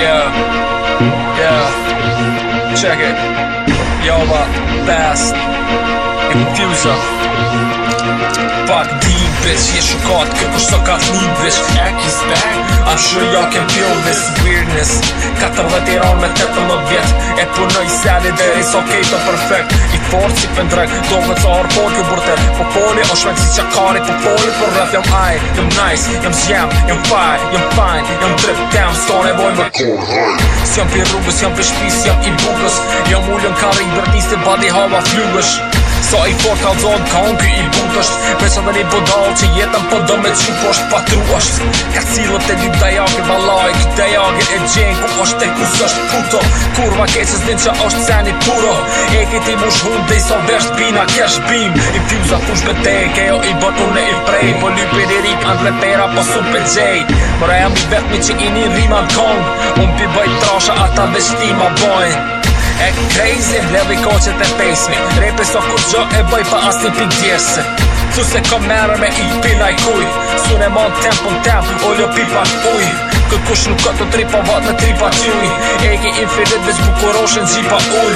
Yeah, yeah, check it Yoba, fast, infuser Fuck deep, bitch, je shukat, kë kushto ka thlip, bitch is back, I'm sure y'all jo can feel this weirdness 14 iran me 18 vjet E punoj sali dhe is ok perfect fort si pëndrek Do vë të arë por kjo burte Po poli o shmek si qa kari Po poli për rrët jam aj Jem nice, jem zjem, jem faj Jem fajn jem drip, damn Sto ne boj më kur hajt Si jam pjerrugës, si jam pjeshtis, si jam i bukës Jam ullën kari i bërtis të badi hava fljugësh Sa i fort ka zonë kongë, unë i bunt është Pesat dhe një bodalë që jetën po dëmë e qupë është patru është Ka cilët e dit dajake valaj Kuj dajake e gjenë ku është e kusë është puto Kurva keqës din që është ceni puro E këti mu shhund dhe i sa vërsh të bina kja shbim I fjuza fush me te kejo i bërtu ne i prej Po një për i rik anë dhe pera po sun për gjej Mëra jam i vetëmi që i një rima në kong Unë pi bëj trasha ata vesh e crazy Levi koqet dhe pesmi Repi so kur gjo e bëj pa asni pik djesë Su se kom merë me i pina i kuj Su ne mon tempën pun o lo pipa në uj Këtë kush nuk këtë tri pa vatë në tripa qyri Egi infinit veç bukuroshën zhipa uj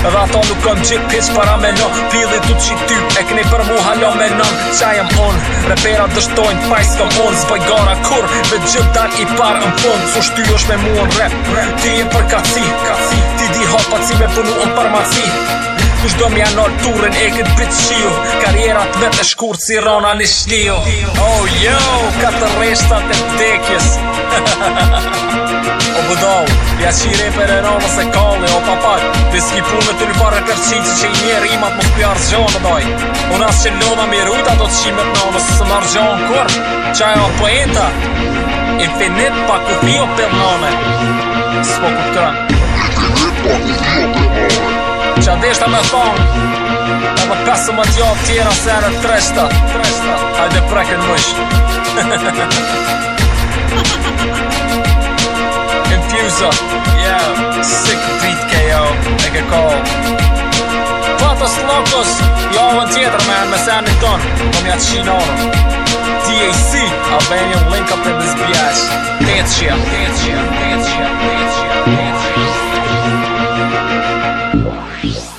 Dhe ato nuk kom gjithë pjeç para me në Pili tu qi ty, e këni për mu halo me në Qa jem on, repera dështojnë Paj s'kom on, zbëj gara kur Me gjithë dan i parë në pun Su shty është me mua në rap, Ti jem për kaci, Ti di Si me punu në farmaci Kush do mja nërë turën e këtë bitë shiu Karierat vetë e shkurë si rona në shliu Oh yo, ka të reshtat e pëtekjes O budov, ja që i reper e rona se kalli O papak, ti s'ki punë të një farë e kërqinë Që i një rimat më s'pjar zhjone doj Unë asë që lodha mi rujt ato të shimet në onë Së së marë zhjone kur, që ajo po Infinit pa ku pio për nëne Së po ku të Thjeshta me thonë E më pesë më t'jo tjera se në tresta Treshta Hajde preken mësh Confuser Yeah Sick beat jo, KO Make a call Patos Lokos Jo avën tjetër me në mesen në tonë Po mja të shinë DAC Albanian link up in this bjash Dance shia Dance shia Dance shia Dance shia